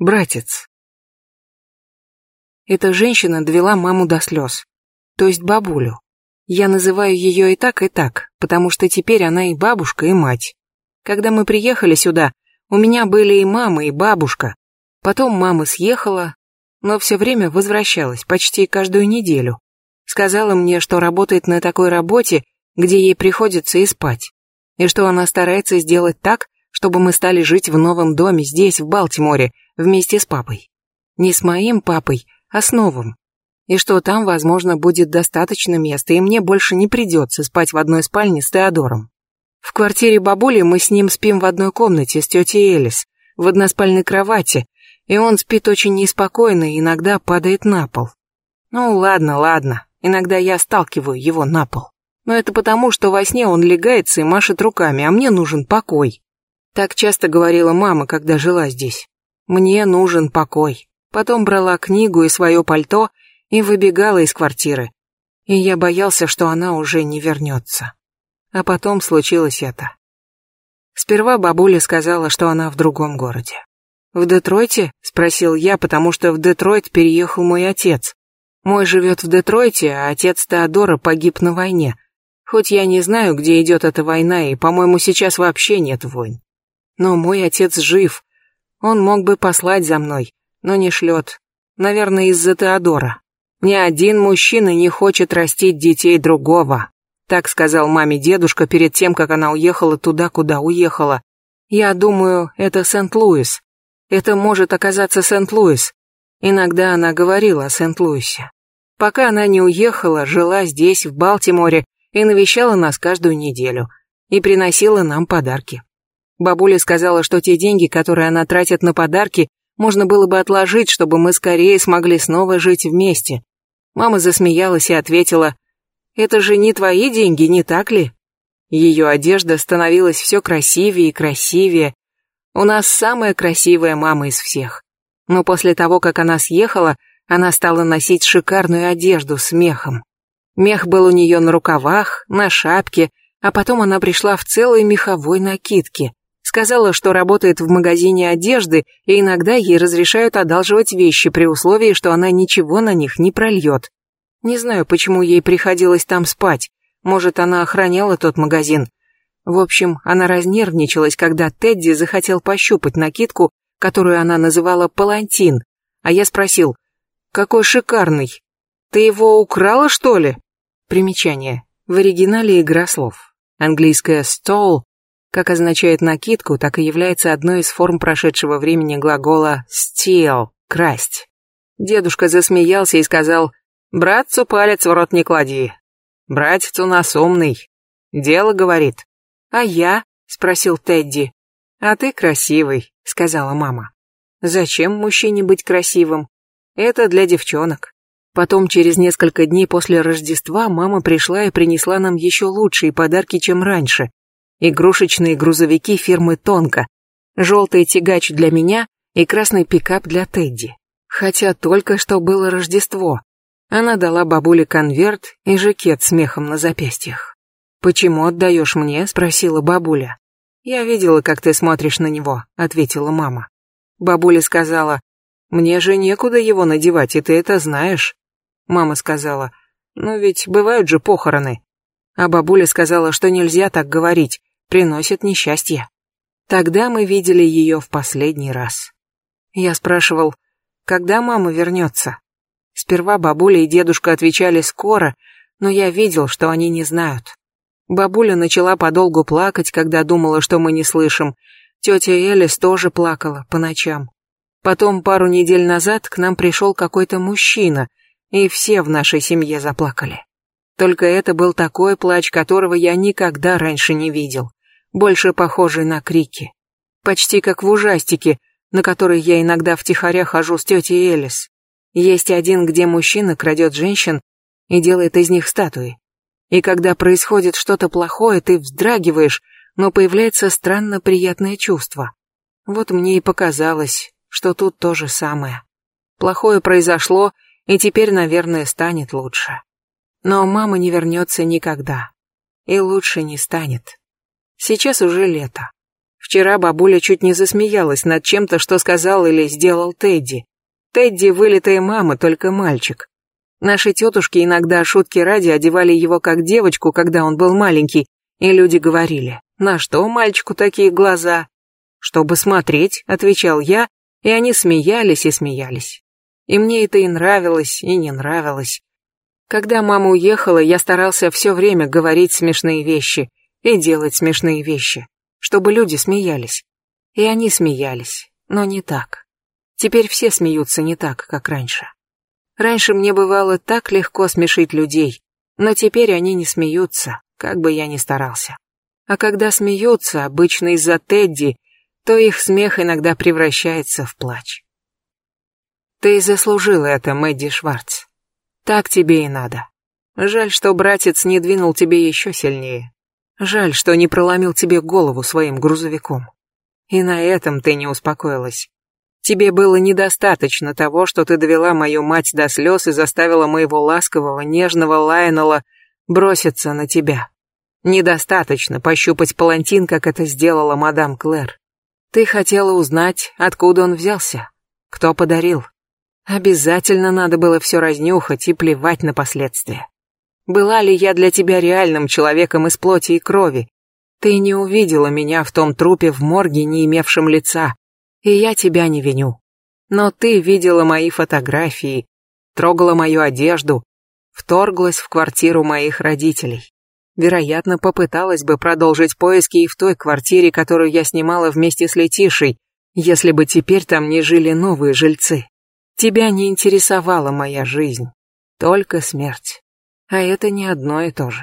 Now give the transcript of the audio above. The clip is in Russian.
Братец. Эта женщина довела маму до слез. То есть бабулю. Я называю ее и так, и так, потому что теперь она и бабушка, и мать. Когда мы приехали сюда, у меня были и мама, и бабушка. Потом мама съехала, но все время возвращалась, почти каждую неделю. Сказала мне, что работает на такой работе, где ей приходится и спать. И что она старается сделать так, чтобы мы стали жить в новом доме здесь, в Балтиморе, вместе с папой. Не с моим папой, а с новым. И что там, возможно, будет достаточно места, и мне больше не придется спать в одной спальне с Теодором. В квартире бабули мы с ним спим в одной комнате с тетей Элис, в односпальной кровати, и он спит очень неспокойно и иногда падает на пол. Ну ладно, ладно, иногда я сталкиваю его на пол. Но это потому, что во сне он легается и машет руками, а мне нужен покой. Так часто говорила мама, когда жила здесь. Мне нужен покой. Потом брала книгу и свое пальто и выбегала из квартиры. И я боялся, что она уже не вернется. А потом случилось это. Сперва бабуля сказала, что она в другом городе. «В Детройте?» — спросил я, потому что в Детройт переехал мой отец. Мой живет в Детройте, а отец Теодора погиб на войне. Хоть я не знаю, где идет эта война, и, по-моему, сейчас вообще нет войн. Но мой отец жив. Он мог бы послать за мной, но не шлет. Наверное, из-за Теодора. Ни один мужчина не хочет растить детей другого. Так сказал маме дедушка перед тем, как она уехала туда, куда уехала. Я думаю, это Сент-Луис. Это может оказаться Сент-Луис. Иногда она говорила о Сент-Луисе. Пока она не уехала, жила здесь, в Балтиморе, и навещала нас каждую неделю. И приносила нам подарки. Бабуля сказала, что те деньги, которые она тратит на подарки, можно было бы отложить, чтобы мы скорее смогли снова жить вместе. Мама засмеялась и ответила, это же не твои деньги, не так ли? Ее одежда становилась все красивее и красивее. У нас самая красивая мама из всех. Но после того, как она съехала, она стала носить шикарную одежду с мехом. Мех был у нее на рукавах, на шапке, а потом она пришла в целой меховой накидке. Сказала, что работает в магазине одежды, и иногда ей разрешают одалживать вещи при условии, что она ничего на них не прольет. Не знаю, почему ей приходилось там спать. Может, она охраняла тот магазин. В общем, она разнервничалась, когда Тедди захотел пощупать накидку, которую она называла «палантин». А я спросил, «Какой шикарный! Ты его украла, что ли?» Примечание. В оригинале игра слов. Английское «stole» как означает накидку, так и является одной из форм прошедшего времени глагола «steal» — «красть». Дедушка засмеялся и сказал, Братцу палец в рот не клади. Братец у нас умный. Дело говорит. А я? Спросил Тедди. А ты красивый, сказала мама. Зачем мужчине быть красивым? Это для девчонок. Потом, через несколько дней после Рождества, мама пришла и принесла нам еще лучшие подарки, чем раньше. Игрушечные грузовики фирмы Тонко, желтый тягач для меня и красный пикап для Тедди. Хотя только что было Рождество. Она дала бабуле конверт и жакет с мехом на запястьях. «Почему отдаешь мне?» — спросила бабуля. «Я видела, как ты смотришь на него», — ответила мама. Бабуля сказала, «Мне же некуда его надевать, и ты это знаешь». Мама сказала, «Ну ведь бывают же похороны». А бабуля сказала, что нельзя так говорить, приносит несчастье. Тогда мы видели ее в последний раз. Я спрашивал, когда мама вернется? Сперва бабуля и дедушка отвечали скоро, но я видел, что они не знают. Бабуля начала подолгу плакать, когда думала, что мы не слышим. Тетя Элис тоже плакала по ночам. Потом пару недель назад к нам пришел какой-то мужчина, и все в нашей семье заплакали. Только это был такой плач, которого я никогда раньше не видел, больше похожий на крики. Почти как в ужастике, на который я иногда втихаря хожу с тетей Элис. Есть один, где мужчина крадет женщин и делает из них статуи. И когда происходит что-то плохое, ты вздрагиваешь, но появляется странно приятное чувство. Вот мне и показалось, что тут то же самое. Плохое произошло, и теперь, наверное, станет лучше. Но мама не вернется никогда. И лучше не станет. Сейчас уже лето. Вчера бабуля чуть не засмеялась над чем-то, что сказал или сделал Тедди. Тедди вылитая мама, только мальчик. Наши тетушки иногда шутки ради одевали его как девочку, когда он был маленький, и люди говорили, на что мальчику такие глаза? Чтобы смотреть, отвечал я, и они смеялись и смеялись. И мне это и нравилось, и не нравилось. Когда мама уехала, я старался все время говорить смешные вещи и делать смешные вещи, чтобы люди смеялись. И они смеялись, но не так. Теперь все смеются не так, как раньше. Раньше мне бывало так легко смешить людей, но теперь они не смеются, как бы я ни старался. А когда смеются, обычно из-за Тедди, то их смех иногда превращается в плач. Ты заслужила это, Мэдди Шварц. Так тебе и надо. Жаль, что братец не двинул тебе еще сильнее. Жаль, что не проломил тебе голову своим грузовиком. И на этом ты не успокоилась. Тебе было недостаточно того, что ты довела мою мать до слез и заставила моего ласкового, нежного Лайонела броситься на тебя. Недостаточно пощупать палантин, как это сделала мадам Клэр. Ты хотела узнать, откуда он взялся, кто подарил. Обязательно надо было все разнюхать и плевать на последствия. Была ли я для тебя реальным человеком из плоти и крови? Ты не увидела меня в том трупе в морге, не имевшем лица, и я тебя не виню. Но ты видела мои фотографии, трогала мою одежду, вторглась в квартиру моих родителей. Вероятно, попыталась бы продолжить поиски и в той квартире, которую я снимала вместе с Летишей, если бы теперь там не жили новые жильцы. Тебя не интересовала моя жизнь, только смерть. А это не одно и то же.